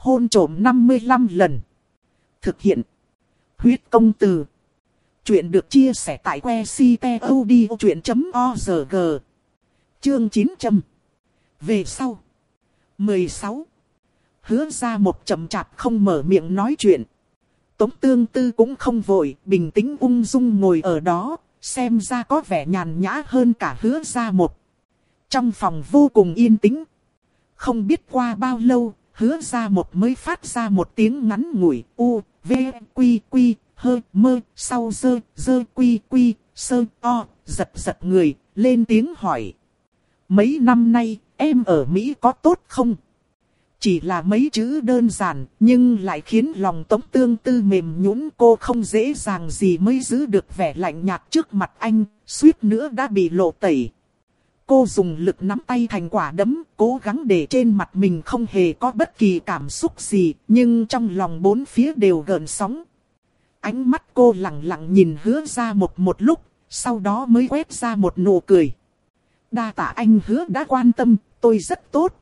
Hôn trộm 55 lần. Thực hiện. Huyết công từ. Chuyện được chia sẻ tại que ctod.org. Chương 900. Về sau. 16. Hứa ra một chậm chạp không mở miệng nói chuyện. Tống tương tư cũng không vội, bình tĩnh ung dung ngồi ở đó, xem ra có vẻ nhàn nhã hơn cả hứa ra một. Trong phòng vô cùng yên tĩnh. Không biết qua bao lâu, hứa ra một mới phát ra một tiếng ngắn ngủi, u, v, quy, quy, hơ, mơ, sau dơ, dơ, quy, quy, sơ, o, giật giật người, lên tiếng hỏi. Mấy năm nay, em ở Mỹ có tốt không? Chỉ là mấy chữ đơn giản, nhưng lại khiến lòng tống tương tư mềm nhũn cô không dễ dàng gì mới giữ được vẻ lạnh nhạt trước mặt anh, suýt nữa đã bị lộ tẩy. Cô dùng lực nắm tay thành quả đấm, cố gắng để trên mặt mình không hề có bất kỳ cảm xúc gì, nhưng trong lòng bốn phía đều gợn sóng. Ánh mắt cô lặng lặng nhìn hứa ra một một lúc, sau đó mới quét ra một nụ cười. Đa tạ anh hứa đã quan tâm, tôi rất tốt.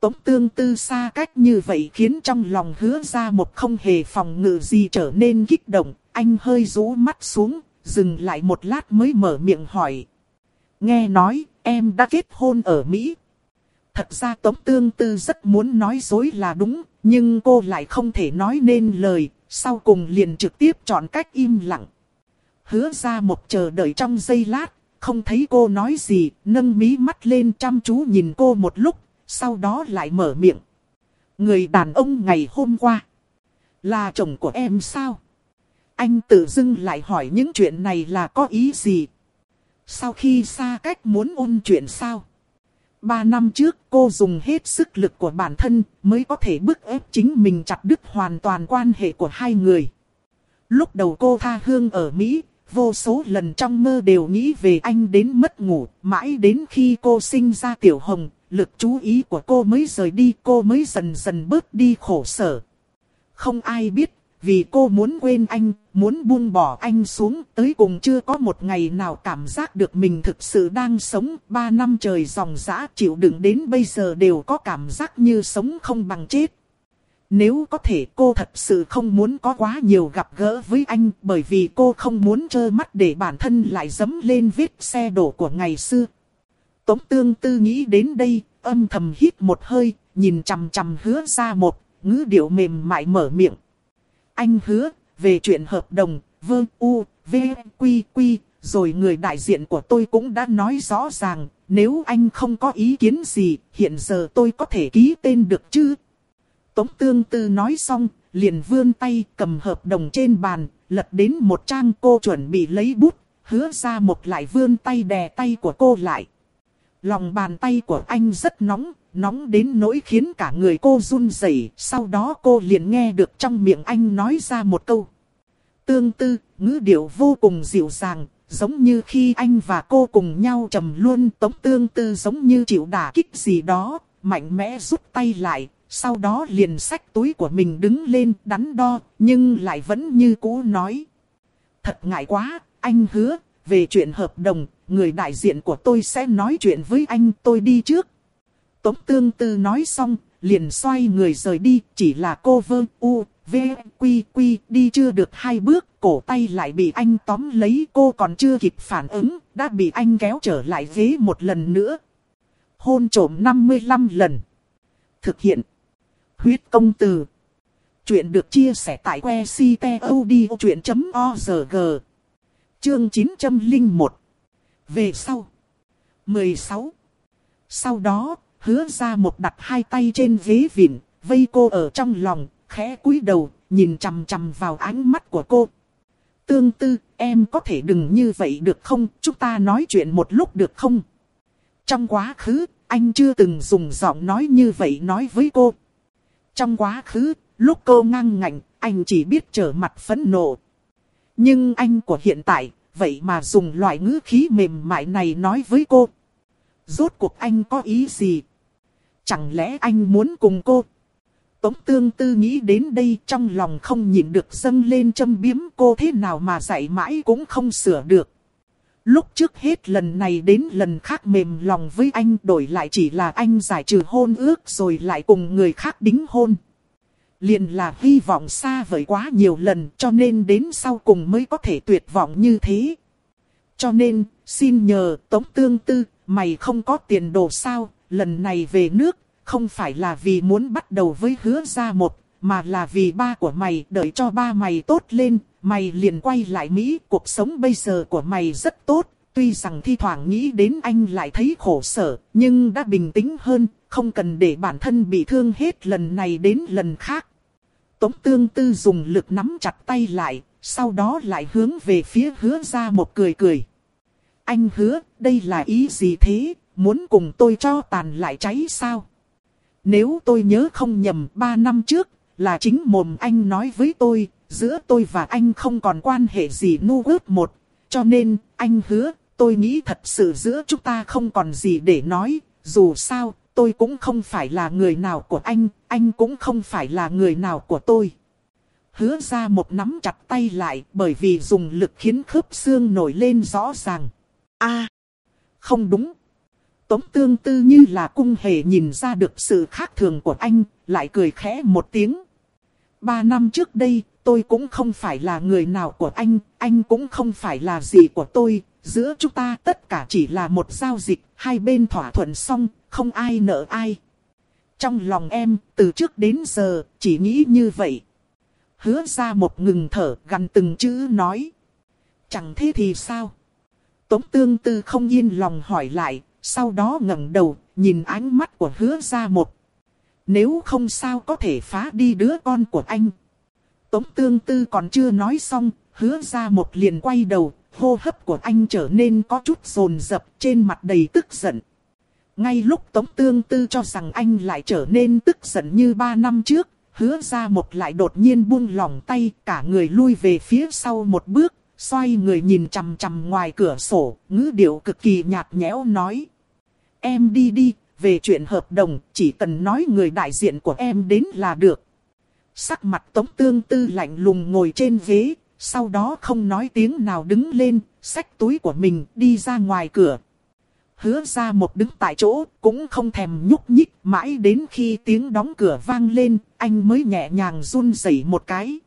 Tống tương tư xa cách như vậy khiến trong lòng hứa ra một không hề phòng ngự gì trở nên kích động. Anh hơi rũ mắt xuống, dừng lại một lát mới mở miệng hỏi. Nghe nói, em đã kết hôn ở Mỹ. Thật ra Tống Tương Tư rất muốn nói dối là đúng, nhưng cô lại không thể nói nên lời, sau cùng liền trực tiếp chọn cách im lặng. Hứa ra một chờ đợi trong giây lát, không thấy cô nói gì, nâng mí mắt lên chăm chú nhìn cô một lúc, sau đó lại mở miệng. Người đàn ông ngày hôm qua, là chồng của em sao? Anh tự dưng lại hỏi những chuyện này là có ý gì? Sau khi xa cách muốn ôn chuyện sao? Ba năm trước cô dùng hết sức lực của bản thân mới có thể bức ép chính mình chặt đứt hoàn toàn quan hệ của hai người. Lúc đầu cô tha hương ở Mỹ, vô số lần trong mơ đều nghĩ về anh đến mất ngủ, mãi đến khi cô sinh ra tiểu hồng, lực chú ý của cô mới rời đi, cô mới dần dần bớt đi khổ sở. Không ai biết, vì cô muốn quên anh, muốn buông bỏ anh xuống, tới cùng chưa có một ngày nào cảm giác được mình thực sự đang sống. Ba năm trời dòng dã chịu đựng đến bây giờ đều có cảm giác như sống không bằng chết. Nếu có thể cô thật sự không muốn có quá nhiều gặp gỡ với anh bởi vì cô không muốn trơ mắt để bản thân lại dấm lên vết xe đổ của ngày xưa. Tống tương tư nghĩ đến đây, âm thầm hít một hơi, nhìn chằm chằm hứa ra một, ngữ điệu mềm mại mở miệng. Anh hứa, về chuyện hợp đồng, vơ u, v, quy quy, rồi người đại diện của tôi cũng đã nói rõ ràng, nếu anh không có ý kiến gì, hiện giờ tôi có thể ký tên được chứ? Tống tương tư nói xong, liền vươn tay cầm hợp đồng trên bàn, lật đến một trang cô chuẩn bị lấy bút, hứa ra một lại vươn tay đè tay của cô lại. Lòng bàn tay của anh rất nóng, nóng đến nỗi khiến cả người cô run rẩy. Sau đó cô liền nghe được trong miệng anh nói ra một câu. Tương tư, ngữ điệu vô cùng dịu dàng, giống như khi anh và cô cùng nhau trầm luôn tống tương tư giống như chịu đả kích gì đó, mạnh mẽ rút tay lại, sau đó liền xách túi của mình đứng lên đắn đo, nhưng lại vẫn như cũ nói. Thật ngại quá, anh hứa, về chuyện hợp đồng, người đại diện của tôi sẽ nói chuyện với anh tôi đi trước. Tống tương tư nói xong, liền xoay người rời đi, chỉ là cô vơ u, v, quy quy đi chưa được hai bước, cổ tay lại bị anh tóm lấy cô còn chưa kịp phản ứng, đã bị anh kéo trở lại ghế một lần nữa. Hôn trổm 55 lần. Thực hiện. Huyết công từ. Chuyện được chia sẻ tại que ctod.org. Chương 901. Về sau. 16. Sau đó, hứa ra một đặt hai tay trên ghế vịn, vây cô ở trong lòng, khẽ cúi đầu, nhìn chằm chằm vào ánh mắt của cô. Tương tư, em có thể đừng như vậy được không? Chúng ta nói chuyện một lúc được không? Trong quá khứ, anh chưa từng dùng giọng nói như vậy nói với cô. Trong quá khứ, lúc cô ngang ngạnh, anh chỉ biết trở mặt phẫn nộ. Nhưng anh của hiện tại, vậy mà dùng loại ngữ khí mềm mại này nói với cô. Rốt cuộc anh có ý gì? Chẳng lẽ anh muốn cùng cô? Tống tương tư nghĩ đến đây trong lòng không nhịn được dâng lên châm biếm cô thế nào mà dạy mãi cũng không sửa được. Lúc trước hết lần này đến lần khác mềm lòng với anh đổi lại chỉ là anh giải trừ hôn ước rồi lại cùng người khác đính hôn. liền là hy vọng xa vời quá nhiều lần cho nên đến sau cùng mới có thể tuyệt vọng như thế. Cho nên, xin nhờ Tống Tương Tư, mày không có tiền đồ sao, lần này về nước, không phải là vì muốn bắt đầu với hứa ra một, mà là vì ba của mày đợi cho ba mày tốt lên, mày liền quay lại Mỹ, cuộc sống bây giờ của mày rất tốt, tuy rằng thi thoảng nghĩ đến anh lại thấy khổ sở, nhưng đã bình tĩnh hơn, không cần để bản thân bị thương hết lần này đến lần khác. Tống tương tư dùng lực nắm chặt tay lại, sau đó lại hướng về phía hứa ra một cười cười. Anh hứa, đây là ý gì thế, muốn cùng tôi cho tàn lại cháy sao? Nếu tôi nhớ không nhầm, ba năm trước, là chính mồm anh nói với tôi, giữa tôi và anh không còn quan hệ gì nu ước một. Cho nên, anh hứa, tôi nghĩ thật sự giữa chúng ta không còn gì để nói, dù sao, tôi cũng không phải là người nào của anh, anh cũng không phải là người nào của tôi. Hứa ra một nắm chặt tay lại bởi vì dùng lực khiến khớp xương nổi lên rõ ràng. a không đúng. Tống tương tư như là cung hề nhìn ra được sự khác thường của anh, lại cười khẽ một tiếng. Ba năm trước đây, tôi cũng không phải là người nào của anh, anh cũng không phải là gì của tôi, giữa chúng ta tất cả chỉ là một giao dịch, hai bên thỏa thuận xong, không ai nợ ai. Trong lòng em, từ trước đến giờ, chỉ nghĩ như vậy. Hứa ra một ngừng thở, gần từng chữ nói. Chẳng thế thì sao? Tống tương tư không yên lòng hỏi lại, sau đó ngẩng đầu, nhìn ánh mắt của hứa ra một. Nếu không sao có thể phá đi đứa con của anh. Tống tương tư còn chưa nói xong, hứa ra một liền quay đầu, hô hấp của anh trở nên có chút rồn rập trên mặt đầy tức giận. Ngay lúc Tống Tương Tư cho rằng anh lại trở nên tức giận như ba năm trước, hứa ra một lại đột nhiên buông lỏng tay, cả người lui về phía sau một bước, xoay người nhìn chằm chằm ngoài cửa sổ, ngữ điệu cực kỳ nhạt nhẽo nói. Em đi đi, về chuyện hợp đồng, chỉ cần nói người đại diện của em đến là được. Sắc mặt Tống Tương Tư lạnh lùng ngồi trên ghế, sau đó không nói tiếng nào đứng lên, xách túi của mình đi ra ngoài cửa. Hứa ra một đứng tại chỗ, cũng không thèm nhúc nhích, mãi đến khi tiếng đóng cửa vang lên, anh mới nhẹ nhàng run rẩy một cái.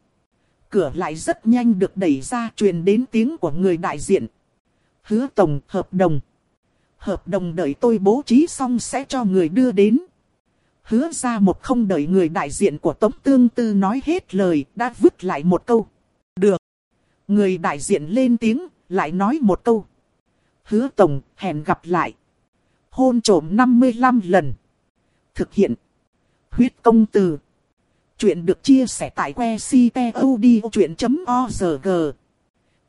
Cửa lại rất nhanh được đẩy ra truyền đến tiếng của người đại diện. Hứa tổng hợp đồng. Hợp đồng đợi tôi bố trí xong sẽ cho người đưa đến. Hứa ra một không đợi người đại diện của Tống Tương Tư nói hết lời, đã vứt lại một câu. Được. Người đại diện lên tiếng, lại nói một câu. Hứa Tổng, hẹn gặp lại. Hôn trổm 55 lần. Thực hiện. Huyết công từ. Chuyện được chia sẻ tại que ctod.org.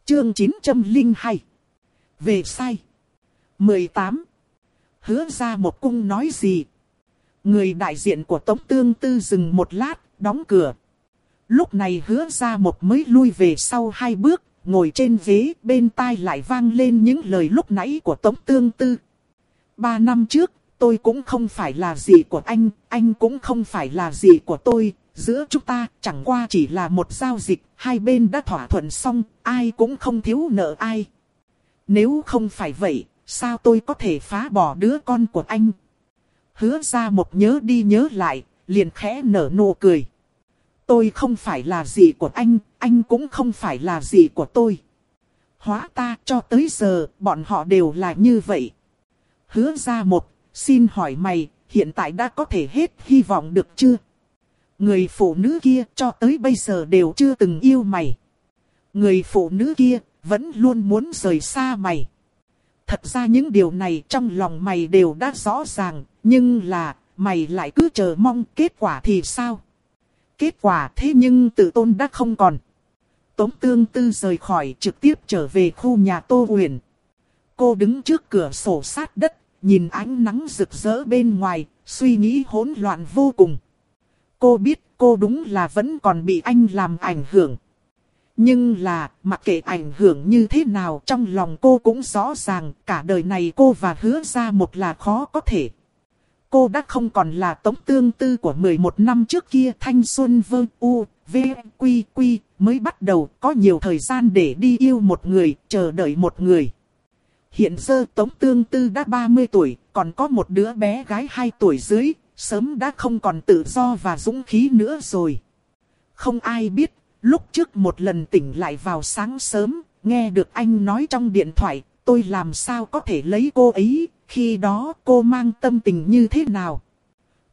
Chương 902. Về sai. 18. Hứa ra một cung nói gì? Người đại diện của Tống Tương Tư dừng một lát, đóng cửa. Lúc này hứa ra một mới lui về sau hai bước, ngồi trên ghế, bên tai lại vang lên những lời lúc nãy của Tống Tương Tư. Ba năm trước, tôi cũng không phải là gì của anh, anh cũng không phải là gì của tôi, giữa chúng ta chẳng qua chỉ là một giao dịch, hai bên đã thỏa thuận xong, ai cũng không thiếu nợ ai. Nếu không phải vậy, sao tôi có thể phá bỏ đứa con của anh? Hứa ra một nhớ đi nhớ lại, liền khẽ nở nụ cười. Tôi không phải là gì của anh, anh cũng không phải là gì của tôi. Hóa ta cho tới giờ, bọn họ đều là như vậy. Hứa ra một, xin hỏi mày, hiện tại đã có thể hết hy vọng được chưa? Người phụ nữ kia cho tới bây giờ đều chưa từng yêu mày. Người phụ nữ kia vẫn luôn muốn rời xa mày. Thật ra những điều này trong lòng mày đều đã rõ ràng, nhưng là mày lại cứ chờ mong kết quả thì sao? Kết quả thế nhưng tự tôn đã không còn. Tống tương tư rời khỏi trực tiếp trở về khu nhà Tô Huyền. Cô đứng trước cửa sổ sát đất, nhìn ánh nắng rực rỡ bên ngoài, suy nghĩ hỗn loạn vô cùng. Cô biết cô đúng là vẫn còn bị anh làm ảnh hưởng. Nhưng là, mặc kệ ảnh hưởng như thế nào trong lòng cô cũng rõ ràng cả đời này cô và hứa ra một là khó có thể cô đã không còn là tống tương tư của 11 năm trước kia thanh xuân vơ u, v, quy quy, mới bắt đầu có nhiều thời gian để đi yêu một người, chờ đợi một người. Hiện giờ tống tương tư đã 30 tuổi, còn có một đứa bé gái 2 tuổi dưới, sớm đã không còn tự do và dũng khí nữa rồi. không ai biết, lúc trước một lần tỉnh lại vào sáng sớm, nghe được anh nói trong điện thoại, tôi làm sao có thể lấy cô ấy, khi đó cô mang tâm tình như thế nào.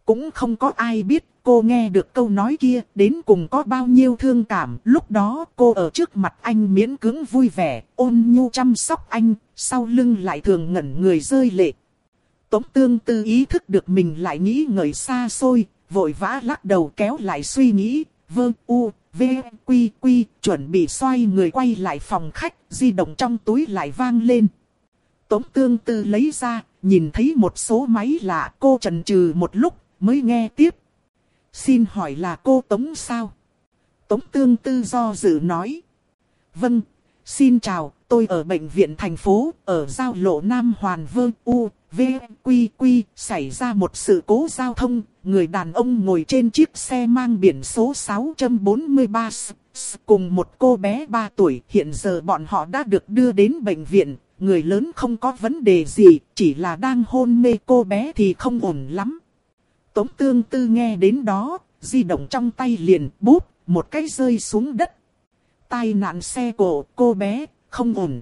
Cũng không có ai biết cô nghe được câu nói kia đến cùng có bao nhiêu thương cảm. Lúc đó cô ở trước mặt anh miễn cưỡng vui vẻ, ôn nhu chăm sóc anh, sau lưng lại thường ngẩn người rơi lệ. Tống tương tư ý thức được mình lại nghĩ ngợi xa xôi, vội vã lắc đầu kéo lại suy nghĩ, Vương u, v, quy quy, chuẩn bị xoay người quay lại phòng khách, di động trong túi lại vang lên. Tống tương tư lấy ra, nhìn thấy một số máy lạ cô trần trừ một lúc, mới nghe tiếp. Xin hỏi là cô Tống sao? Tống tương tư do dự nói. Vâng, xin chào, tôi ở bệnh viện thành phố, ở giao lộ Nam Hoàn Vương U, V, Quy, Quy, xảy ra một sự cố giao thông, người đàn ông ngồi trên chiếc xe mang biển số 643 cùng một cô bé 3 tuổi. Hiện giờ bọn họ đã được đưa đến bệnh viện, người lớn không có vấn đề gì, chỉ là đang hôn mê cô bé thì không ổn lắm. Tống tương tư nghe đến đó, di động trong tay liền bút, một cái rơi xuống đất. Tai nạn xe cổ, cô bé, không ổn.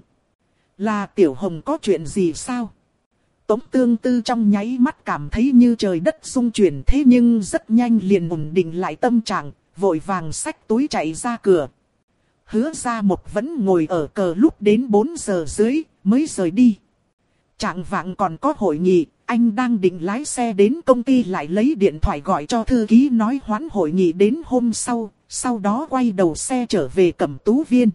Là tiểu hồng có chuyện gì sao? Tống tương tư trong nháy mắt cảm thấy như trời đất xung chuyển thế nhưng rất nhanh liền ổn định lại tâm trạng, vội vàng xách túi chạy ra cửa. Hứa ra một vẫn ngồi ở cờ lúc đến 4 giờ dưới, mới rời đi. Trạng vạng còn có hội nghị, anh đang định lái xe đến công ty lại lấy điện thoại gọi cho thư ký nói hoãn hội nghị đến hôm sau, sau đó quay đầu xe trở về cẩm tú viên.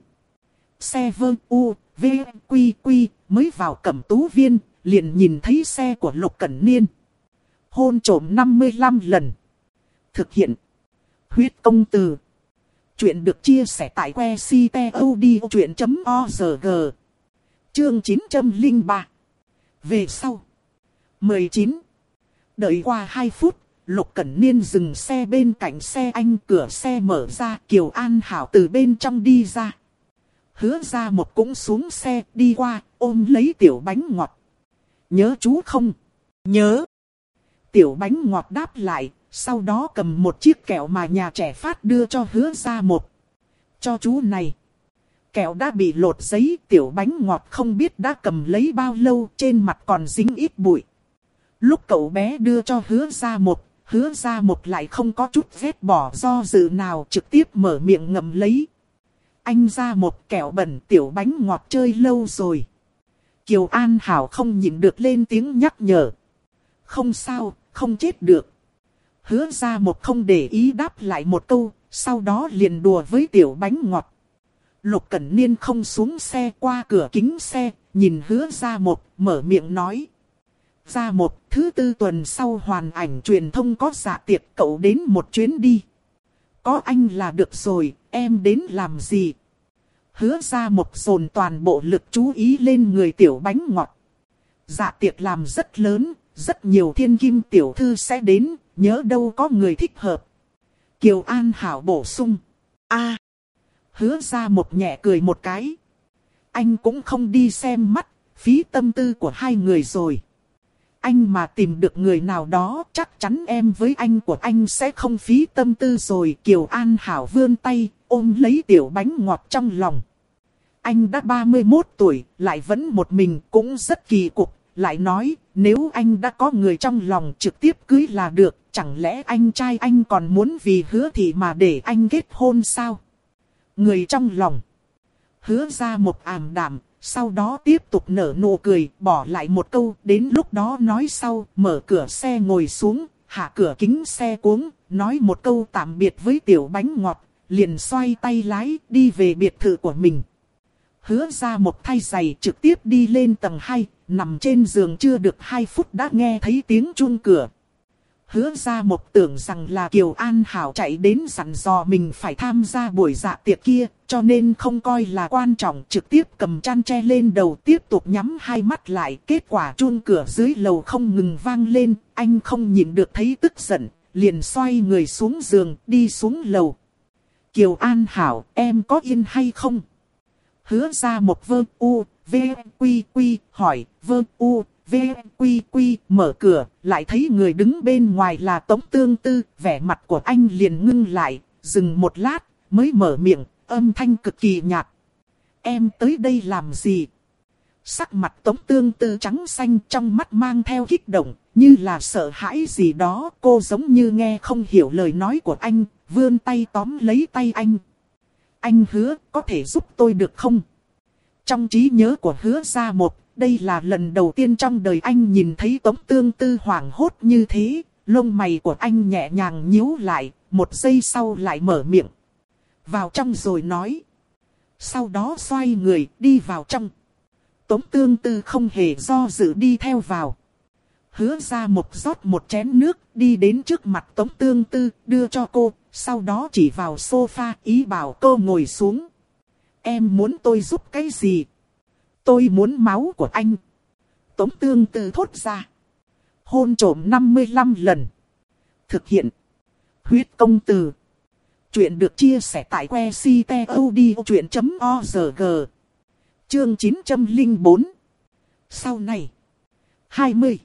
Xe vơ u, v, quy quy, mới vào cẩm tú viên, liền nhìn thấy xe của Lục Cẩn Niên. Hôn trổm 55 lần. Thực hiện. Huyết công từ. Chuyện được chia sẻ tại que ctod.org. Chương 903. Về sau. 19. Đợi qua 2 phút, Lục Cẩn Niên dừng xe bên cạnh xe anh cửa xe mở ra Kiều An Hảo từ bên trong đi ra. Hứa ra một cũng xuống xe đi qua ôm lấy tiểu bánh ngọt. Nhớ chú không? Nhớ. Tiểu bánh ngọt đáp lại, sau đó cầm một chiếc kẹo mà nhà trẻ phát đưa cho hứa ra một. Cho chú này. Kẹo đã bị lột giấy, tiểu bánh ngọt không biết đã cầm lấy bao lâu, trên mặt còn dính ít bụi. Lúc cậu bé đưa cho hứa ra một, hứa ra một lại không có chút vết bỏ do dự nào trực tiếp mở miệng ngậm lấy. Anh ra một kẹo bẩn tiểu bánh ngọt chơi lâu rồi. Kiều An Hảo không nhịn được lên tiếng nhắc nhở. Không sao, không chết được. Hứa ra một không để ý đáp lại một câu, sau đó liền đùa với tiểu bánh ngọt. Lục Cẩn Niên không xuống xe qua cửa kính xe, nhìn hứa ra một, mở miệng nói. Ra một, thứ tư tuần sau hoàn ảnh truyền thông có dạ tiệc cậu đến một chuyến đi. Có anh là được rồi, em đến làm gì? Hứa ra một dồn toàn bộ lực chú ý lên người tiểu bánh ngọt. Dạ tiệc làm rất lớn, rất nhiều thiên kim tiểu thư sẽ đến, nhớ đâu có người thích hợp. Kiều An Hảo bổ sung. a Hứa ra một nhẹ cười một cái. Anh cũng không đi xem mắt, phí tâm tư của hai người rồi anh mà tìm được người nào đó, chắc chắn em với anh của anh sẽ không phí tâm tư rồi. Kiều An Hảo vươn tay, ôm lấy tiểu bánh ngọt trong lòng. Anh đã 31 tuổi, lại vẫn một mình, cũng rất kỳ cục. Lại nói, nếu anh đã có người trong lòng trực tiếp cưới là được, chẳng lẽ anh trai anh còn muốn vì hứa thì mà để anh kết hôn sao? Người trong lòng. Hứa ra một ảm đạm, sau đó tiếp tục nở nụ cười, bỏ lại một câu, đến lúc đó nói sau, mở cửa xe ngồi xuống, hạ cửa kính xe cuống, nói một câu tạm biệt với tiểu bánh ngọt, liền xoay tay lái, đi về biệt thự của mình. Hứa ra một thay giày trực tiếp đi lên tầng 2, nằm trên giường chưa được 2 phút đã nghe thấy tiếng chuông cửa hứa ra một tưởng rằng là Kiều An Hảo chạy đến sẵn dò mình phải tham gia buổi dạ tiệc kia, cho nên không coi là quan trọng trực tiếp cầm chăn tre lên đầu tiếp tục nhắm hai mắt lại. Kết quả chuông cửa dưới lầu không ngừng vang lên, anh không nhìn được thấy tức giận, liền xoay người xuống giường đi xuống lầu. Kiều An Hảo, em có yên hay không? Hứa ra một vơ u, v, quy quy, hỏi, vơ u, V, Quy Quy mở cửa, lại thấy người đứng bên ngoài là Tống Tương Tư, vẻ mặt của anh liền ngưng lại, dừng một lát, mới mở miệng, âm thanh cực kỳ nhạt. Em tới đây làm gì? Sắc mặt tống tương tư trắng xanh trong mắt mang theo kích động, như là sợ hãi gì đó. Cô giống như nghe không hiểu lời nói của anh, vươn tay tóm lấy tay anh. Anh hứa có thể giúp tôi được không? Trong trí nhớ của hứa ra một, đây là lần đầu tiên trong đời anh nhìn thấy tống tương tư hoảng hốt như thế. Lông mày của anh nhẹ nhàng nhíu lại, một giây sau lại mở miệng. Vào trong rồi nói. Sau đó xoay người đi vào trong. Tống tương tư không hề do dự đi theo vào. Hứa ra một rót một chén nước đi đến trước mặt tống tương tư đưa cho cô. Sau đó chỉ vào sofa ý bảo cô ngồi xuống. Em muốn tôi giúp cái gì? Tôi muốn máu của anh. Tống tương tư thốt ra. Hôn trổm 55 lần. Thực hiện. Huyết công từ. Chuyện được chia sẻ tại que ctod.org. Chương 904. Sau này. 20.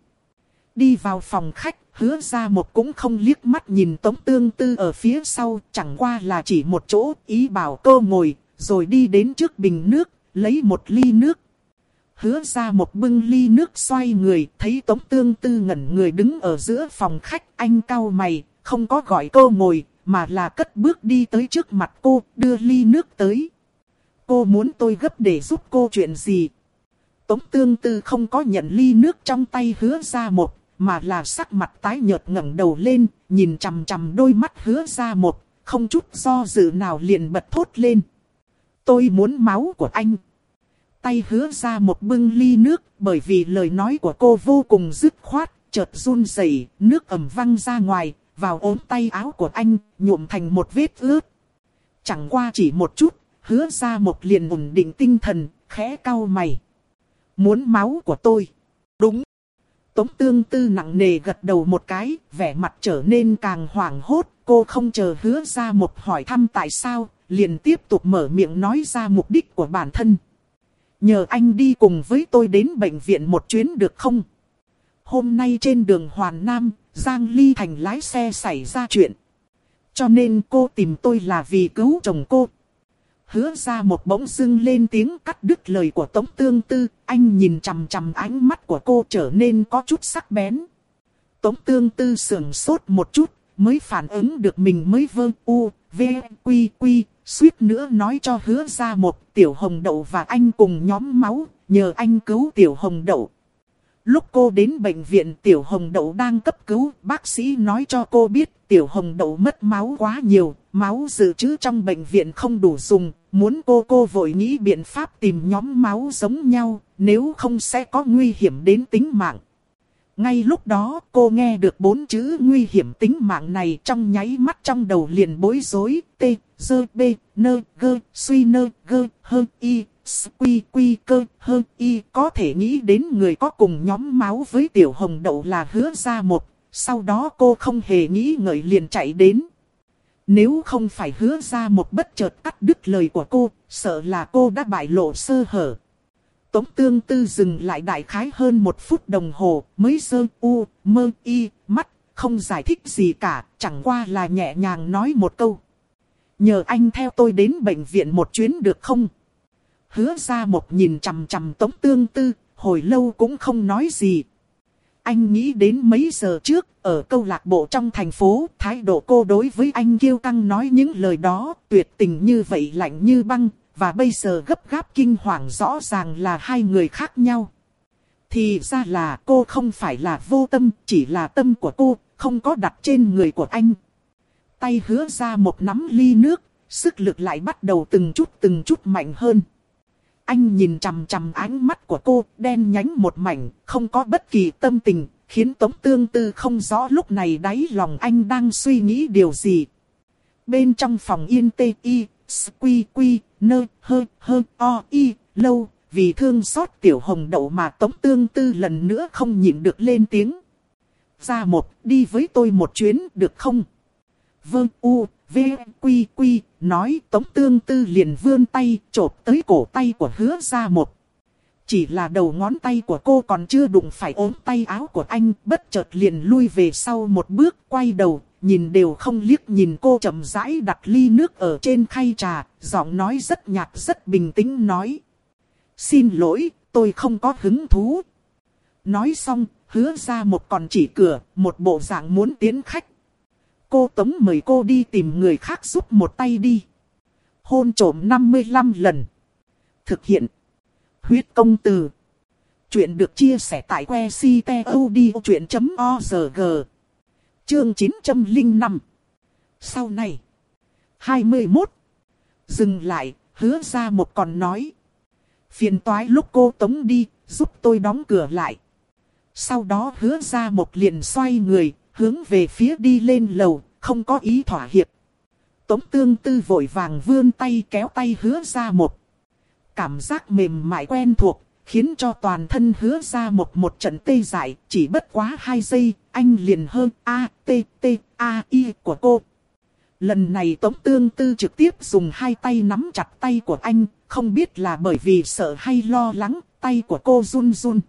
Đi vào phòng khách, hứa ra một cũng không liếc mắt nhìn tống tương tư ở phía sau, chẳng qua là chỉ một chỗ, ý bảo cô ngồi, rồi đi đến trước bình nước, lấy một ly nước. Hứa ra một bưng ly nước xoay người, thấy tống tương tư ngẩn người đứng ở giữa phòng khách, anh cau mày, không có gọi cô ngồi, mà là cất bước đi tới trước mặt cô, đưa ly nước tới. Cô muốn tôi gấp để giúp cô chuyện gì? Tống tương tư không có nhận ly nước trong tay hứa ra một, mà là sắc mặt tái nhợt ngẩng đầu lên, nhìn chằm chằm đôi mắt hứa ra một, không chút do dự nào liền bật thốt lên. Tôi muốn máu của anh. Tay hứa ra một bưng ly nước, bởi vì lời nói của cô vô cùng dứt khoát, chợt run rẩy, nước ẩm văng ra ngoài, vào ốm tay áo của anh, nhuộm thành một vết ướt. Chẳng qua chỉ một chút, hứa ra một liền ổn định tinh thần, khẽ cau mày. Muốn máu của tôi. Đúng. Tống tương tư nặng nề gật đầu một cái, vẻ mặt trở nên càng hoảng hốt. Cô không chờ hứa ra một hỏi thăm tại sao, liền tiếp tục mở miệng nói ra mục đích của bản thân. Nhờ anh đi cùng với tôi đến bệnh viện một chuyến được không? Hôm nay trên đường Hoàn Nam, Giang Ly Thành lái xe xảy ra chuyện. Cho nên cô tìm tôi là vì cứu chồng cô. Hứa ra một bỗng dưng lên tiếng cắt đứt lời của Tống Tương Tư, anh nhìn chằm chằm ánh mắt của cô trở nên có chút sắc bén. Tống Tương Tư sườn sốt một chút, mới phản ứng được mình mới vơ u, v, quy quy, suýt nữa nói cho hứa ra một tiểu hồng đậu và anh cùng nhóm máu, nhờ anh cứu tiểu hồng đậu. Lúc cô đến bệnh viện Tiểu Hồng Đậu đang cấp cứu, bác sĩ nói cho cô biết Tiểu Hồng Đậu mất máu quá nhiều, máu dự trữ trong bệnh viện không đủ dùng, muốn cô cô vội nghĩ biện pháp tìm nhóm máu giống nhau, nếu không sẽ có nguy hiểm đến tính mạng. Ngay lúc đó cô nghe được bốn chữ nguy hiểm tính mạng này trong nháy mắt trong đầu liền bối rối, t, dơ, b, nơ, gơ, suy nơ, gơ, hơ, y, quy quy cơ hơn y có thể nghĩ đến người có cùng nhóm máu với tiểu hồng đậu là hứa ra một, sau đó cô không hề nghĩ ngợi liền chạy đến. Nếu không phải hứa ra một bất chợt cắt đứt lời của cô, sợ là cô đã bại lộ sơ hở. Tống tương tư dừng lại đại khái hơn một phút đồng hồ, mới sơ u, mơ y, mắt, không giải thích gì cả, chẳng qua là nhẹ nhàng nói một câu. Nhờ anh theo tôi đến bệnh viện một chuyến được không? hứa ra một nhìn chằm chằm tống tương tư, hồi lâu cũng không nói gì. Anh nghĩ đến mấy giờ trước, ở câu lạc bộ trong thành phố, thái độ cô đối với anh kiêu căng nói những lời đó, tuyệt tình như vậy lạnh như băng, và bây giờ gấp gáp kinh hoàng rõ ràng là hai người khác nhau. Thì ra là cô không phải là vô tâm, chỉ là tâm của cô, không có đặt trên người của anh. Tay hứa ra một nắm ly nước, sức lực lại bắt đầu từng chút từng chút mạnh hơn. Anh nhìn chằm chằm ánh mắt của cô, đen nhánh một mảnh, không có bất kỳ tâm tình, khiến Tống Tương Tư không rõ lúc này đáy lòng anh đang suy nghĩ điều gì. Bên trong phòng yên tê y, quy quy, nơ, hơ, hơ, o, y, lâu, vì thương xót tiểu hồng đậu mà Tống Tương Tư lần nữa không nhịn được lên tiếng. Ra một, đi với tôi một chuyến, được không? vương u, v, quy quy, nói tống tương tư liền vươn tay, chộp tới cổ tay của hứa ra một. Chỉ là đầu ngón tay của cô còn chưa đụng phải ốm tay áo của anh, bất chợt liền lui về sau một bước, quay đầu, nhìn đều không liếc nhìn cô chậm rãi đặt ly nước ở trên khay trà, giọng nói rất nhạt rất bình tĩnh nói. Xin lỗi, tôi không có hứng thú. Nói xong, hứa ra một còn chỉ cửa, một bộ dạng muốn tiến khách. Cô Tống mời cô đi tìm người khác giúp một tay đi. Hôn trổm 55 lần. Thực hiện. Huyết công từ. Chuyện được chia sẻ tại que ctod.org. Chương 905. Sau này. 21. Dừng lại, hứa ra một còn nói. Phiền toái lúc cô Tống đi, giúp tôi đóng cửa lại. Sau đó hứa ra một liền xoay người, hướng về phía đi lên lầu, không có ý thỏa hiệp. Tống tương tư vội vàng vươn tay kéo tay hứa ra một. Cảm giác mềm mại quen thuộc, khiến cho toàn thân hứa ra một một trận tê dại, chỉ bất quá hai giây, anh liền hơn A, T, T, A, I của cô. Lần này Tống Tương Tư trực tiếp dùng hai tay nắm chặt tay của anh, không biết là bởi vì sợ hay lo lắng, tay của cô run run.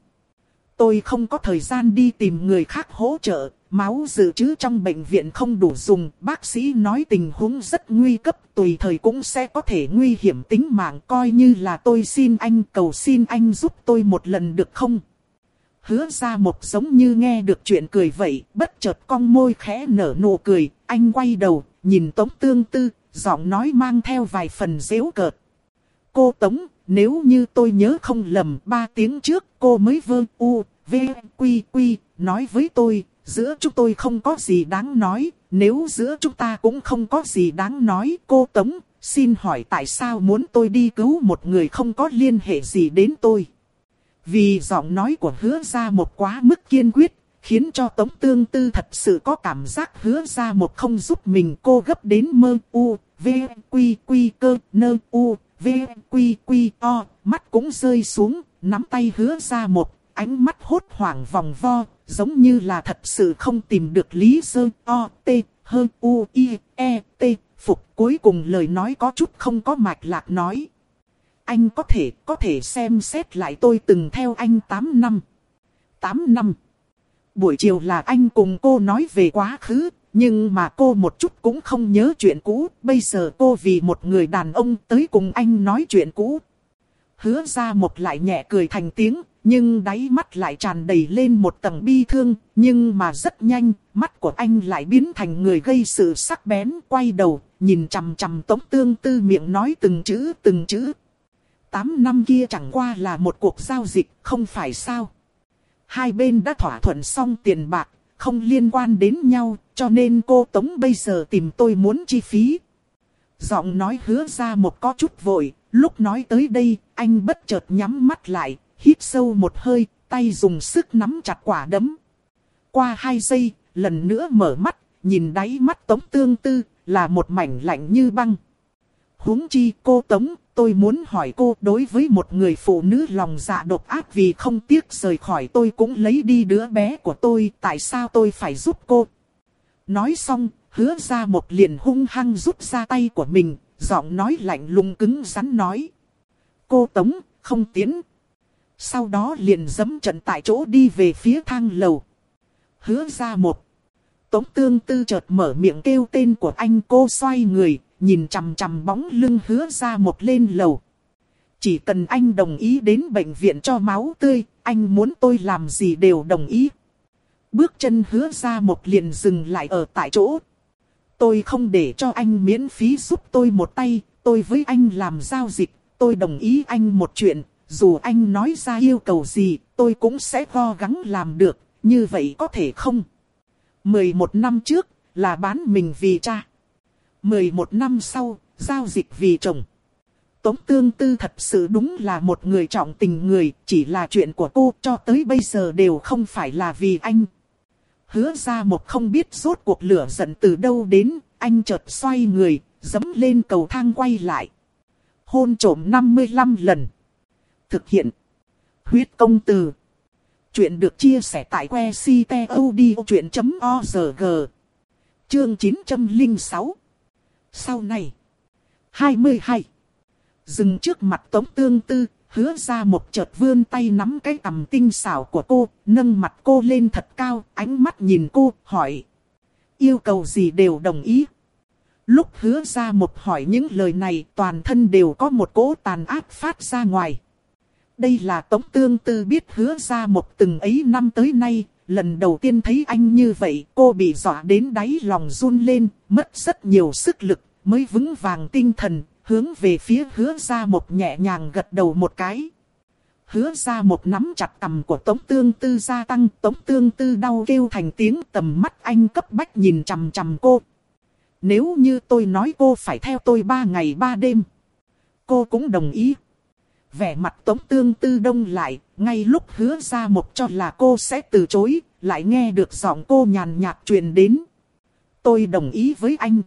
Tôi không có thời gian đi tìm người khác hỗ trợ, máu dự trữ trong bệnh viện không đủ dùng, bác sĩ nói tình huống rất nguy cấp, tùy thời cũng sẽ có thể nguy hiểm tính mạng, coi như là tôi xin anh cầu xin anh giúp tôi một lần được không? Hứa ra một giống như nghe được chuyện cười vậy, bất chợt cong môi khẽ nở nụ cười, anh quay đầu, nhìn Tống Tương Tư, giọng nói mang theo vài phần dễu cợt. Cô Tống, nếu như tôi nhớ không lầm, ba tiếng trước cô mới vơ u, v, quy quy, nói với tôi, giữa chúng tôi không có gì đáng nói, nếu giữa chúng ta cũng không có gì đáng nói, cô Tống, xin hỏi tại sao muốn tôi đi cứu một người không có liên hệ gì đến tôi. Vì giọng nói của hứa ra một quá mức kiên quyết, khiến cho Tống Tương Tư thật sự có cảm giác hứa ra một không giúp mình cô gấp đến mơ u, v, quy quy cơ, nơ u, v, quy quy o, mắt cũng rơi xuống, nắm tay hứa ra một, ánh mắt hốt hoảng vòng vo, giống như là thật sự không tìm được lý sơ o, t, hơn u, i, e, t, phục. Cuối cùng lời nói có chút không có mạch lạc nói. Anh có thể, có thể xem xét lại tôi từng theo anh 8 năm. 8 năm. Buổi chiều là anh cùng cô nói về quá khứ, nhưng mà cô một chút cũng không nhớ chuyện cũ. Bây giờ cô vì một người đàn ông tới cùng anh nói chuyện cũ. Hứa ra một lại nhẹ cười thành tiếng, nhưng đáy mắt lại tràn đầy lên một tầng bi thương, nhưng mà rất nhanh, mắt của anh lại biến thành người gây sự sắc bén, quay đầu, nhìn chằm chằm tống tương tư miệng nói từng chữ từng chữ. Tám năm kia chẳng qua là một cuộc giao dịch, không phải sao. Hai bên đã thỏa thuận xong tiền bạc, không liên quan đến nhau, cho nên cô Tống bây giờ tìm tôi muốn chi phí. Giọng nói hứa ra một có chút vội, lúc nói tới đây, anh bất chợt nhắm mắt lại, hít sâu một hơi, tay dùng sức nắm chặt quả đấm. Qua hai giây, lần nữa mở mắt, nhìn đáy mắt Tống Tương Tư, là một mảnh lạnh như băng. huống chi cô Tống, tôi muốn hỏi cô đối với một người phụ nữ lòng dạ độc ác vì không tiếc rời khỏi tôi cũng lấy đi đứa bé của tôi, tại sao tôi phải giúp cô? Nói xong, hứa ra một liền hung hăng rút ra tay của mình, giọng nói lạnh lùng cứng rắn nói. Cô Tống, không tiến, sau đó liền dấm trận tại chỗ đi về phía thang lầu. Hứa ra một. Tống tương tư chợt mở miệng kêu tên của anh cô xoay người, nhìn chằm chằm bóng lưng hứa ra một lên lầu. Chỉ cần anh đồng ý đến bệnh viện cho máu tươi, anh muốn tôi làm gì đều đồng ý. Bước chân hứa ra một liền dừng lại ở tại chỗ. Tôi không để cho anh miễn phí giúp tôi một tay, tôi với anh làm giao dịch, tôi đồng ý anh một chuyện, dù anh nói ra yêu cầu gì, tôi cũng sẽ go gắng làm được, như vậy có thể không? 11 năm trước, là bán mình vì cha. 11 năm sau, giao dịch vì chồng. Tống Tương Tư thật sự đúng là một người trọng tình người, chỉ là chuyện của cô cho tới bây giờ đều không phải là vì anh. Hứa ra một không biết rốt cuộc lửa giận từ đâu đến, anh chợt xoay người, dấm lên cầu thang quay lại. Hôn trổm 55 lần. Thực hiện. Huyết công từ. Chuyện được chia sẻ tại que ctod.org. Chương 906. Sau này. 22. Dừng trước mặt tống tương tư, hứa ra một chợt vươn tay nắm cái tầm tinh xảo của cô, nâng mặt cô lên thật cao, ánh mắt nhìn cô, hỏi. yêu cầu gì đều đồng ý. Lúc hứa ra một hỏi những lời này toàn thân đều có một cỗ tàn ác phát ra ngoài. Đây là Tống Tương Tư biết hứa ra một từng ấy năm tới nay, lần đầu tiên thấy anh như vậy cô bị dọa đến đáy lòng run lên, mất rất nhiều sức lực, mới vững vàng tinh thần, hướng về phía hứa ra một nhẹ nhàng gật đầu một cái. Hứa ra một nắm chặt tầm của Tống Tương Tư gia tăng, Tống Tương Tư đau kêu thành tiếng tầm mắt anh cấp bách nhìn chằm chằm cô. Nếu như tôi nói cô phải theo tôi ba ngày ba đêm, cô cũng đồng ý. Vẻ mặt Tống Tương Tư đông lại, ngay lúc hứa ra một cho là cô sẽ từ chối, lại nghe được giọng cô nhàn nhạt truyền đến. Tôi đồng ý với anh.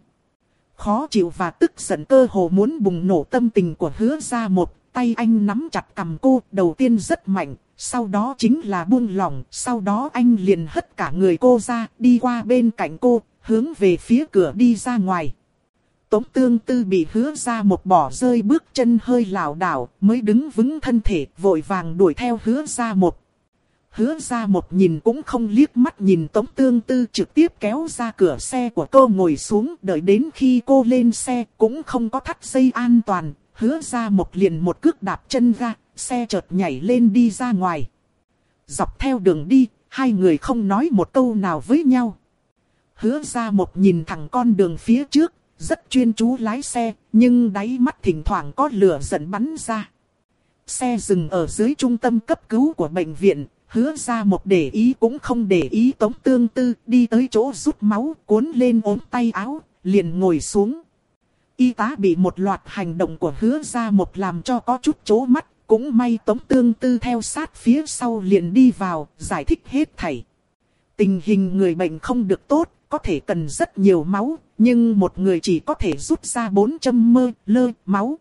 Khó chịu và tức giận cơ hồ muốn bùng nổ tâm tình của hứa ra một, tay anh nắm chặt cầm cô, đầu tiên rất mạnh, sau đó chính là buông lỏng, sau đó anh liền hất cả người cô ra, đi qua bên cạnh cô, hướng về phía cửa đi ra ngoài. Tống tương tư bị hứa ra một bỏ rơi bước chân hơi lảo đảo, mới đứng vững thân thể, vội vàng đuổi theo hứa ra một. Hứa ra một nhìn cũng không liếc mắt nhìn tống tương tư trực tiếp kéo ra cửa xe của cô ngồi xuống, đợi đến khi cô lên xe cũng không có thắt dây an toàn, hứa ra một liền một cước đạp chân ra, xe chợt nhảy lên đi ra ngoài. Dọc theo đường đi, hai người không nói một câu nào với nhau. Hứa ra một nhìn thẳng con đường phía trước, rất chuyên chú lái xe, nhưng đáy mắt thỉnh thoảng có lửa giận bắn ra. Xe dừng ở dưới trung tâm cấp cứu của bệnh viện, hứa ra một để ý cũng không để ý tống tương tư, đi tới chỗ rút máu, cuốn lên ốm tay áo, liền ngồi xuống. Y tá bị một loạt hành động của hứa ra một làm cho có chút chố mắt, cũng may tống tương tư theo sát phía sau liền đi vào, giải thích hết thảy. Tình hình người bệnh không được tốt, có thể cần rất nhiều máu, nhưng một người chỉ có thể rút ra bốn châm mơ, lơ, máu.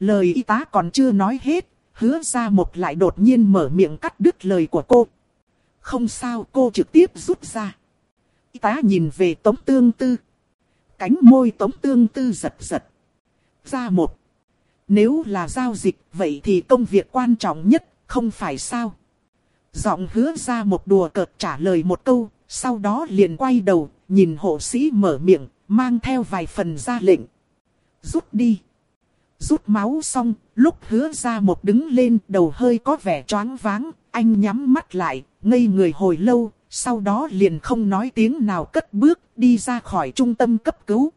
Lời y tá còn chưa nói hết, hứa ra một lại đột nhiên mở miệng cắt đứt lời của cô. Không sao cô trực tiếp rút ra. Y tá nhìn về tống tương tư. Cánh môi tống tương tư giật giật. Ra một. Nếu là giao dịch vậy thì công việc quan trọng nhất, không phải sao. Giọng hứa ra một đùa cợt trả lời một câu, sau đó liền quay đầu, nhìn hộ sĩ mở miệng, mang theo vài phần ra lệnh. Rút đi. Rút máu xong, lúc hứa ra một đứng lên đầu hơi có vẻ choáng váng, anh nhắm mắt lại, ngây người hồi lâu, sau đó liền không nói tiếng nào cất bước, đi ra khỏi trung tâm cấp cứu.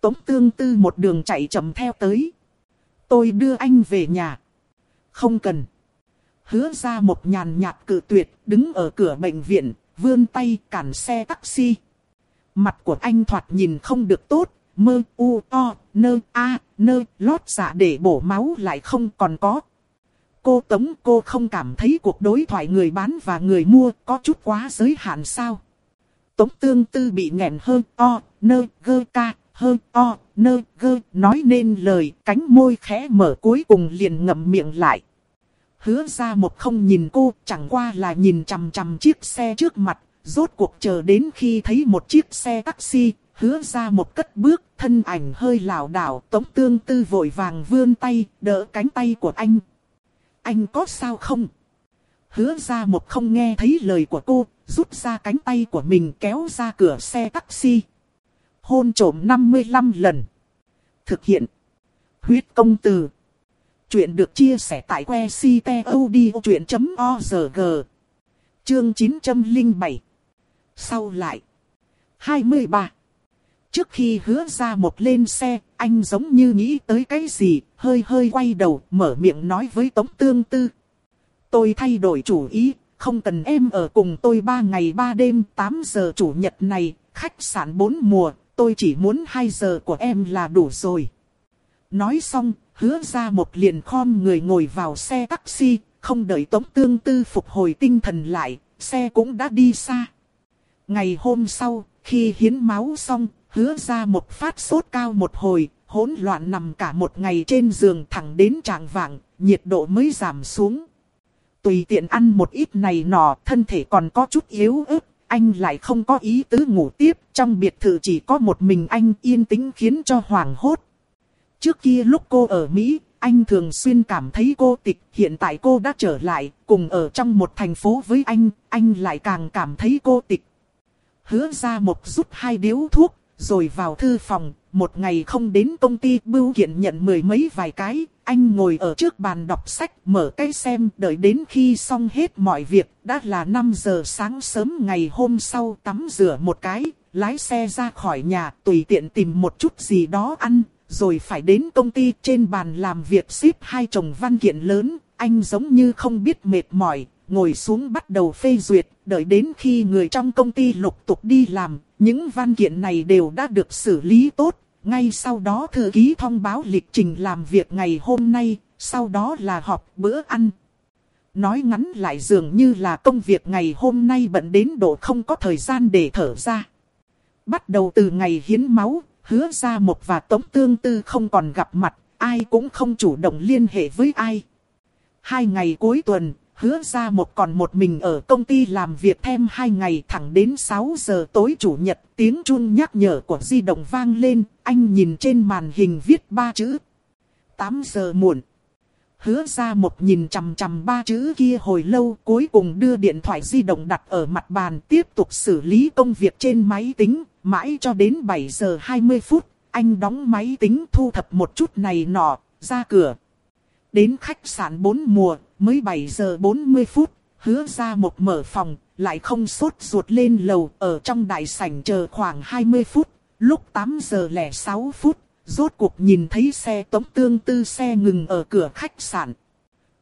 Tống tương tư một đường chạy chậm theo tới. Tôi đưa anh về nhà. Không cần. Hứa ra một nhàn nhạt cự tuyệt, đứng ở cửa bệnh viện, vươn tay cản xe taxi. Mặt của anh thoạt nhìn không được tốt, mơ u to, nơ a, nơ, lót dạ để bổ máu lại không còn có. Cô Tống cô không cảm thấy cuộc đối thoại người bán và người mua có chút quá giới hạn sao? Tống tương tư bị nghẹn hơn o, nơ, gơ ca, hơn o, nơ, gơ, nói nên lời, cánh môi khẽ mở cuối cùng liền ngậm miệng lại. Hứa ra một không nhìn cô, chẳng qua là nhìn chằm chằm chiếc xe trước mặt, rốt cuộc chờ đến khi thấy một chiếc xe taxi, hứa ra một cất bước, thân ảnh hơi lảo đảo, tống tương tư vội vàng vươn tay, đỡ cánh tay của anh. Anh có sao không? Hứa ra một không nghe thấy lời của cô, rút ra cánh tay của mình kéo ra cửa xe taxi. Hôn trổm 55 lần. Thực hiện. Huyết công từ. Chuyện được chia sẻ tại que ctod.org. Chương 907. Sau lại. 23. Trước khi hứa ra một lên xe, anh giống như nghĩ tới cái gì, hơi hơi quay đầu, mở miệng nói với Tống Tương Tư. Tôi thay đổi chủ ý, không cần em ở cùng tôi 3 ngày 3 đêm, 8 giờ chủ nhật này, khách sạn 4 mùa, tôi chỉ muốn 2 giờ của em là đủ rồi. Nói xong, hứa ra một liền khom người ngồi vào xe taxi, không đợi Tống Tương Tư phục hồi tinh thần lại, xe cũng đã đi xa. Ngày hôm sau, khi hiến máu xong, hứa ra một phát sốt cao một hồi, hỗn loạn nằm cả một ngày trên giường thẳng đến trạng vạng, nhiệt độ mới giảm xuống. Tùy tiện ăn một ít này nọ, thân thể còn có chút yếu ớt, anh lại không có ý tứ ngủ tiếp, trong biệt thự chỉ có một mình anh yên tĩnh khiến cho hoàng hốt. Trước kia lúc cô ở Mỹ, anh thường xuyên cảm thấy cô tịch, hiện tại cô đã trở lại, cùng ở trong một thành phố với anh, anh lại càng cảm thấy cô tịch hứa ra một rút hai điếu thuốc, rồi vào thư phòng, một ngày không đến công ty bưu kiện nhận mười mấy vài cái, anh ngồi ở trước bàn đọc sách, mở cái xem, đợi đến khi xong hết mọi việc, đã là 5 giờ sáng sớm ngày hôm sau tắm rửa một cái, lái xe ra khỏi nhà, tùy tiện tìm một chút gì đó ăn, rồi phải đến công ty trên bàn làm việc ship hai chồng văn kiện lớn, anh giống như không biết mệt mỏi, ngồi xuống bắt đầu phê duyệt, đợi đến khi người trong công ty lục tục đi làm, những văn kiện này đều đã được xử lý tốt. Ngay sau đó thư ký thông báo lịch trình làm việc ngày hôm nay, sau đó là họp bữa ăn. Nói ngắn lại dường như là công việc ngày hôm nay bận đến độ không có thời gian để thở ra. Bắt đầu từ ngày hiến máu, hứa ra một và tống tương tư không còn gặp mặt, ai cũng không chủ động liên hệ với ai. Hai ngày cuối tuần, hứa ra một còn một mình ở công ty làm việc thêm hai ngày thẳng đến 6 giờ tối chủ nhật tiếng chun nhắc nhở của di động vang lên, anh nhìn trên màn hình viết ba chữ. 8 giờ muộn. Hứa ra một nhìn chằm chằm ba chữ kia hồi lâu cuối cùng đưa điện thoại di động đặt ở mặt bàn tiếp tục xử lý công việc trên máy tính, mãi cho đến 7 giờ 20 phút, anh đóng máy tính thu thập một chút này nọ, ra cửa. Đến khách sạn 4 mùa, mới 7 giờ 40 phút, hứa ra một mở phòng, lại không sốt ruột lên lầu ở trong đại sảnh chờ khoảng 20 phút. Lúc 8 giờ lẻ 6 phút, rốt cuộc nhìn thấy xe tống tương tư xe ngừng ở cửa khách sạn.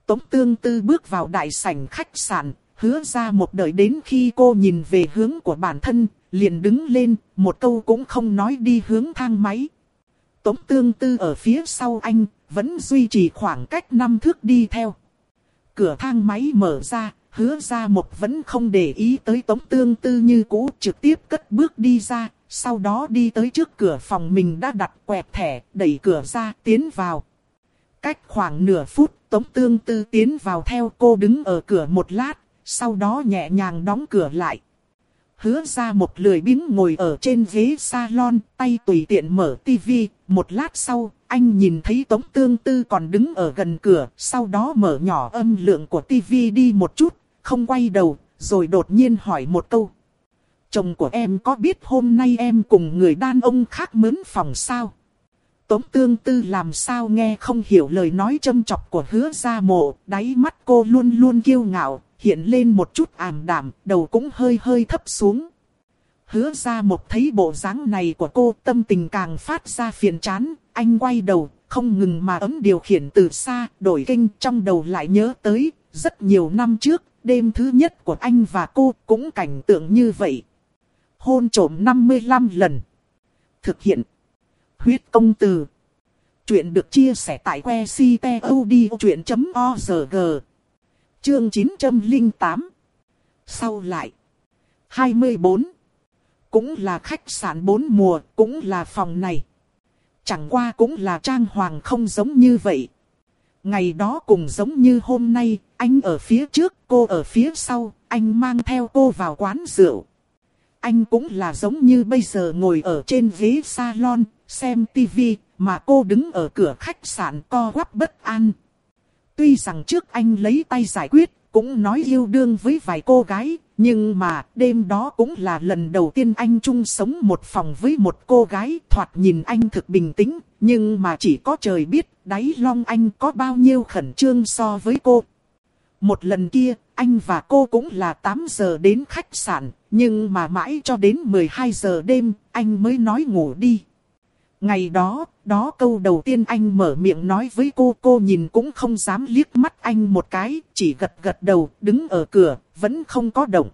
Tống tương tư bước vào đại sảnh khách sạn, hứa ra một đợi đến khi cô nhìn về hướng của bản thân, liền đứng lên, một câu cũng không nói đi hướng thang máy. Tống tương tư ở phía sau anh, vẫn duy trì khoảng cách năm thước đi theo. Cửa thang máy mở ra, hứa ra một vẫn không để ý tới tống tương tư như cũ trực tiếp cất bước đi ra, sau đó đi tới trước cửa phòng mình đã đặt quẹt thẻ, đẩy cửa ra, tiến vào. Cách khoảng nửa phút, tống tương tư tiến vào theo cô đứng ở cửa một lát, sau đó nhẹ nhàng đóng cửa lại. Hứa ra một lười biếng ngồi ở trên ghế salon, tay tùy tiện mở tivi, một lát sau, anh nhìn thấy Tống Tương Tư còn đứng ở gần cửa, sau đó mở nhỏ âm lượng của tivi đi một chút, không quay đầu, rồi đột nhiên hỏi một câu. Chồng của em có biết hôm nay em cùng người đàn ông khác mướn phòng sao? Tống Tương Tư làm sao nghe không hiểu lời nói châm chọc của hứa gia mộ, đáy mắt cô luôn luôn kiêu ngạo, hiện lên một chút ảm đạm, đầu cũng hơi hơi thấp xuống. Hứa ra một thấy bộ dáng này của cô tâm tình càng phát ra phiền chán, anh quay đầu, không ngừng mà ấm điều khiển từ xa, đổi kinh trong đầu lại nhớ tới, rất nhiều năm trước, đêm thứ nhất của anh và cô cũng cảnh tượng như vậy. Hôn trổm 55 lần. Thực hiện. Huyết công từ. Chuyện được chia sẻ tại que ctod.org. Chương 908. Sau lại. 24. Cũng là khách sạn bốn mùa, cũng là phòng này. Chẳng qua cũng là trang hoàng không giống như vậy. Ngày đó cũng giống như hôm nay, anh ở phía trước, cô ở phía sau, anh mang theo cô vào quán rượu. Anh cũng là giống như bây giờ ngồi ở trên ghế salon, xem tivi, mà cô đứng ở cửa khách sạn co quắp bất an. Tuy rằng trước anh lấy tay giải quyết, cũng nói yêu đương với vài cô gái, nhưng mà đêm đó cũng là lần đầu tiên anh chung sống một phòng với một cô gái thoạt nhìn anh thực bình tĩnh, nhưng mà chỉ có trời biết đáy long anh có bao nhiêu khẩn trương so với cô. Một lần kia, anh và cô cũng là 8 giờ đến khách sạn, nhưng mà mãi cho đến 12 giờ đêm, anh mới nói ngủ đi. Ngày đó, đó câu đầu tiên anh mở miệng nói với cô, cô nhìn cũng không dám liếc mắt anh một cái, chỉ gật gật đầu, đứng ở cửa, vẫn không có động.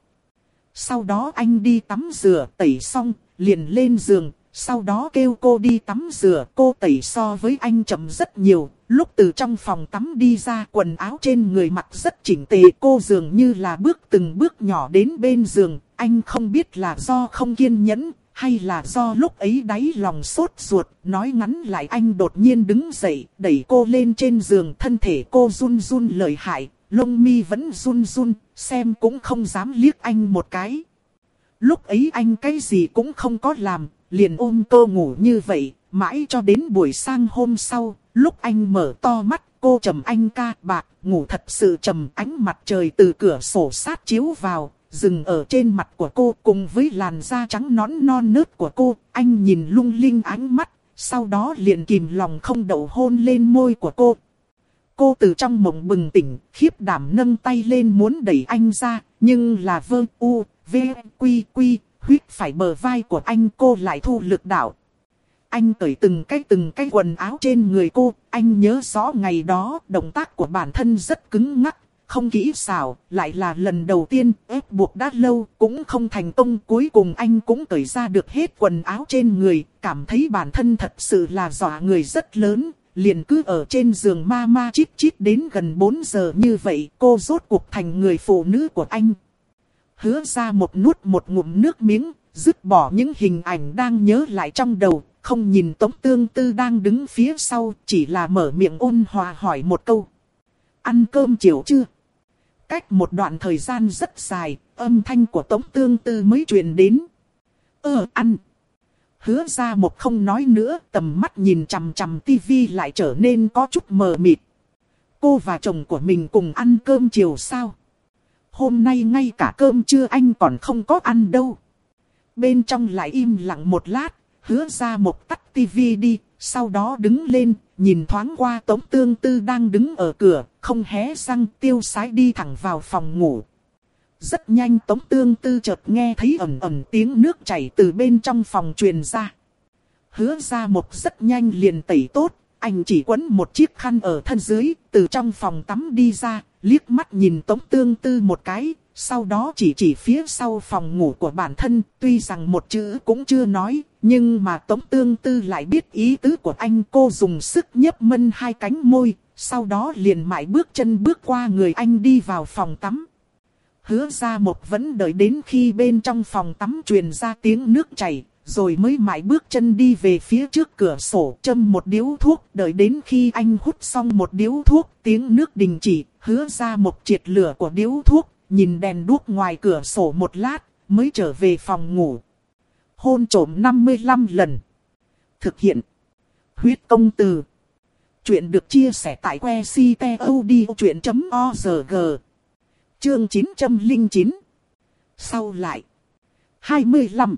Sau đó anh đi tắm rửa, tẩy xong, liền lên giường, sau đó kêu cô đi tắm rửa, cô tẩy so với anh chậm rất nhiều. Lúc từ trong phòng tắm đi ra quần áo trên người mặc rất chỉnh tề cô dường như là bước từng bước nhỏ đến bên giường. Anh không biết là do không kiên nhẫn hay là do lúc ấy đáy lòng sốt ruột, nói ngắn lại anh đột nhiên đứng dậy, đẩy cô lên trên giường, thân thể cô run run lời hại, lông mi vẫn run run, xem cũng không dám liếc anh một cái. Lúc ấy anh cái gì cũng không có làm, liền ôm cô ngủ như vậy, mãi cho đến buổi sang hôm sau, lúc anh mở to mắt, cô trầm anh ca bạc, ngủ thật sự trầm ánh mặt trời từ cửa sổ sát chiếu vào, dừng ở trên mặt của cô cùng với làn da trắng nõn non nớt của cô. Anh nhìn lung linh ánh mắt, sau đó liền kìm lòng không đậu hôn lên môi của cô. Cô từ trong mộng bừng tỉnh, khiếp đảm nâng tay lên muốn đẩy anh ra, nhưng là vơ u, v, quy quy, huyết phải bờ vai của anh cô lại thu lực đạo. Anh cởi từng cái từng cái quần áo trên người cô, anh nhớ rõ ngày đó động tác của bản thân rất cứng ngắc, không kỹ xảo, lại là lần đầu tiên ép buộc đã lâu cũng không thành công. Cuối cùng anh cũng cởi ra được hết quần áo trên người, cảm thấy bản thân thật sự là dọa người rất lớn, liền cứ ở trên giường ma ma chít chít đến gần 4 giờ như vậy, cô rốt cuộc thành người phụ nữ của anh. Hứa ra một nuốt một ngụm nước miếng, dứt bỏ những hình ảnh đang nhớ lại trong đầu, không nhìn Tống Tương Tư đang đứng phía sau, chỉ là mở miệng ôn hòa hỏi một câu. Ăn cơm chiều chưa? Cách một đoạn thời gian rất dài, âm thanh của Tống Tương Tư mới truyền đến. Ờ, ăn. Hứa ra một không nói nữa, tầm mắt nhìn chằm chằm tivi lại trở nên có chút mờ mịt. Cô và chồng của mình cùng ăn cơm chiều sao? Hôm nay ngay cả cơm trưa anh còn không có ăn đâu. Bên trong lại im lặng một lát, hứa ra một tắt tivi đi, sau đó đứng lên, nhìn thoáng qua Tống Tương Tư đang đứng ở cửa, không hé răng tiêu sái đi thẳng vào phòng ngủ. Rất nhanh Tống Tương Tư chợt nghe thấy ầm ầm tiếng nước chảy từ bên trong phòng truyền ra. Hứa ra một rất nhanh liền tẩy tốt, anh chỉ quấn một chiếc khăn ở thân dưới, từ trong phòng tắm đi ra, liếc mắt nhìn Tống Tương Tư một cái, sau đó chỉ chỉ phía sau phòng ngủ của bản thân, tuy rằng một chữ cũng chưa nói, nhưng mà Tống Tương Tư lại biết ý tứ của anh cô dùng sức nhấp mân hai cánh môi, sau đó liền mãi bước chân bước qua người anh đi vào phòng tắm. Hứa ra một vẫn đợi đến khi bên trong phòng tắm truyền ra tiếng nước chảy, rồi mới mãi bước chân đi về phía trước cửa sổ châm một điếu thuốc, đợi đến khi anh hút xong một điếu thuốc, tiếng nước đình chỉ, hứa ra một triệt lửa của điếu thuốc, nhìn đèn đuốc ngoài cửa sổ một lát, mới trở về phòng ngủ. Hôn trổm 55 lần. Thực hiện. Huyết công từ. Chuyện được chia sẻ tại que ctod.org. Chương 909. Sau lại. 25.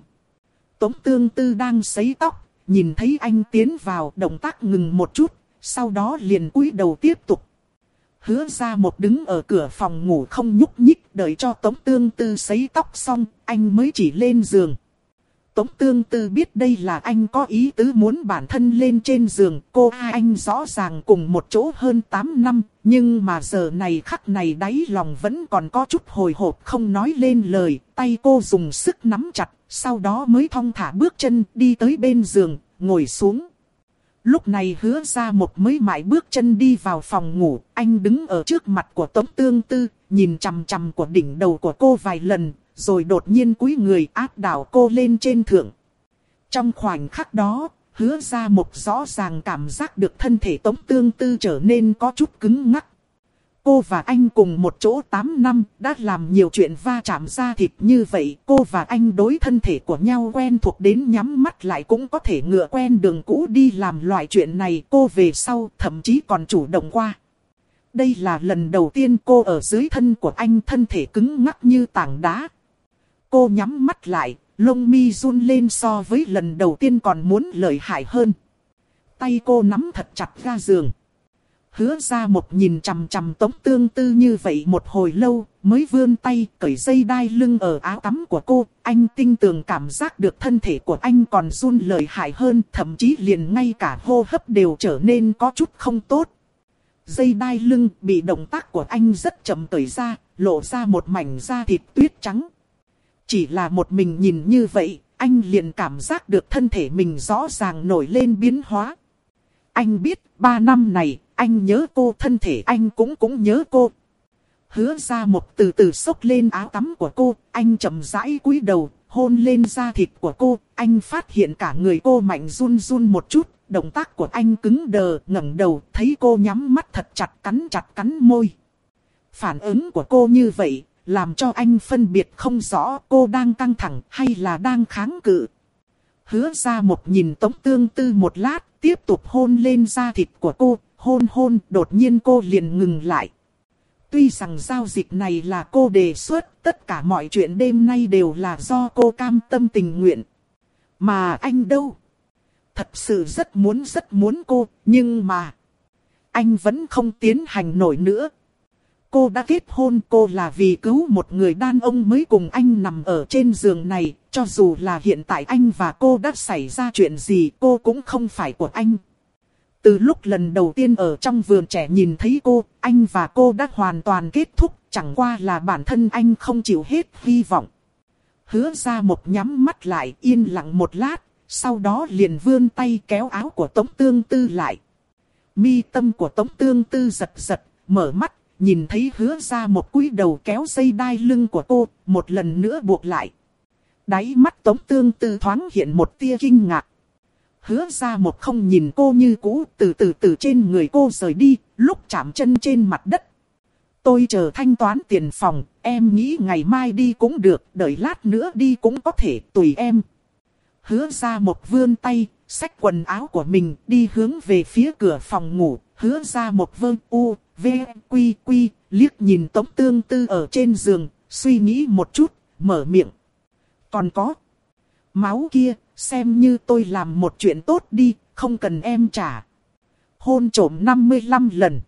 Tống tương tư đang sấy tóc, nhìn thấy anh tiến vào động tác ngừng một chút, sau đó liền cúi đầu tiếp tục hứa ra một đứng ở cửa phòng ngủ không nhúc nhích đợi cho Tống Tương Tư sấy tóc xong, anh mới chỉ lên giường. Tống Tương Tư biết đây là anh có ý tứ muốn bản thân lên trên giường, cô hai anh rõ ràng cùng một chỗ hơn 8 năm, nhưng mà giờ này khắc này đáy lòng vẫn còn có chút hồi hộp không nói lên lời, tay cô dùng sức nắm chặt, sau đó mới thong thả bước chân đi tới bên giường, ngồi xuống. Lúc này hứa ra một mới mãi bước chân đi vào phòng ngủ, anh đứng ở trước mặt của Tống Tương Tư, nhìn chằm chằm của đỉnh đầu của cô vài lần, rồi đột nhiên cúi người áp đảo cô lên trên thượng. Trong khoảnh khắc đó, hứa ra một rõ ràng cảm giác được thân thể Tống Tương Tư trở nên có chút cứng ngắc. Cô và anh cùng một chỗ 8 năm, đã làm nhiều chuyện va chạm ra thịt như vậy. Cô và anh đối thân thể của nhau quen thuộc đến nhắm mắt lại cũng có thể ngựa quen đường cũ đi làm loại chuyện này. Cô về sau thậm chí còn chủ động qua. Đây là lần đầu tiên cô ở dưới thân của anh thân thể cứng ngắc như tảng đá. Cô nhắm mắt lại, lông mi run lên so với lần đầu tiên còn muốn lợi hại hơn. Tay cô nắm thật chặt ga giường hứa ra một nhìn chằm chằm tống tương tư như vậy một hồi lâu, mới vươn tay cởi dây đai lưng ở áo tắm của cô. Anh tinh tường cảm giác được thân thể của anh còn run lợi hại hơn, thậm chí liền ngay cả hô hấp đều trở nên có chút không tốt. Dây đai lưng bị động tác của anh rất chậm cởi ra, lộ ra một mảnh da thịt tuyết trắng. Chỉ là một mình nhìn như vậy, anh liền cảm giác được thân thể mình rõ ràng nổi lên biến hóa. Anh biết, ba năm này, anh nhớ cô, thân thể anh cũng cũng nhớ cô. Hứa ra một từ từ xốc lên áo tắm của cô, anh chậm rãi cúi đầu, hôn lên da thịt của cô, anh phát hiện cả người cô mạnh run run một chút, động tác của anh cứng đờ, ngẩng đầu, thấy cô nhắm mắt thật chặt cắn chặt cắn môi. Phản ứng của cô như vậy, làm cho anh phân biệt không rõ cô đang căng thẳng hay là đang kháng cự. Hứa ra một nhìn tống tương tư một lát, tiếp tục hôn lên da thịt của cô, hôn hôn, đột nhiên cô liền ngừng lại. Tuy rằng giao dịch này là cô đề xuất, tất cả mọi chuyện đêm nay đều là do cô cam tâm tình nguyện. Mà anh đâu? Thật sự rất muốn rất muốn cô, nhưng mà... Anh vẫn không tiến hành nổi nữa. Cô đã kết hôn cô là vì cứu một người đàn ông mới cùng anh nằm ở trên giường này. Cho dù là hiện tại anh và cô đã xảy ra chuyện gì cô cũng không phải của anh. Từ lúc lần đầu tiên ở trong vườn trẻ nhìn thấy cô, anh và cô đã hoàn toàn kết thúc, chẳng qua là bản thân anh không chịu hết hy vọng. Hứa ra một nhắm mắt lại yên lặng một lát, sau đó liền vươn tay kéo áo của Tống Tương Tư lại. Mi tâm của Tống Tương Tư giật giật, mở mắt, nhìn thấy hứa ra một cúi đầu kéo dây đai lưng của cô, một lần nữa buộc lại. Đáy mắt Tống Tương Tư thoáng hiện một tia kinh ngạc. Hứa ra một không nhìn cô như cũ, từ từ từ trên người cô rời đi, lúc chạm chân trên mặt đất. Tôi chờ thanh toán tiền phòng, em nghĩ ngày mai đi cũng được, đợi lát nữa đi cũng có thể, tùy em. Hứa ra một vươn tay, xách quần áo của mình, đi hướng về phía cửa phòng ngủ, hứa ra một vương u, v, quy quy, liếc nhìn tống tương tư ở trên giường, suy nghĩ một chút, mở miệng. Còn có, máu kia, xem như tôi làm một chuyện tốt đi, không cần em trả. Hôn trổm 55 lần.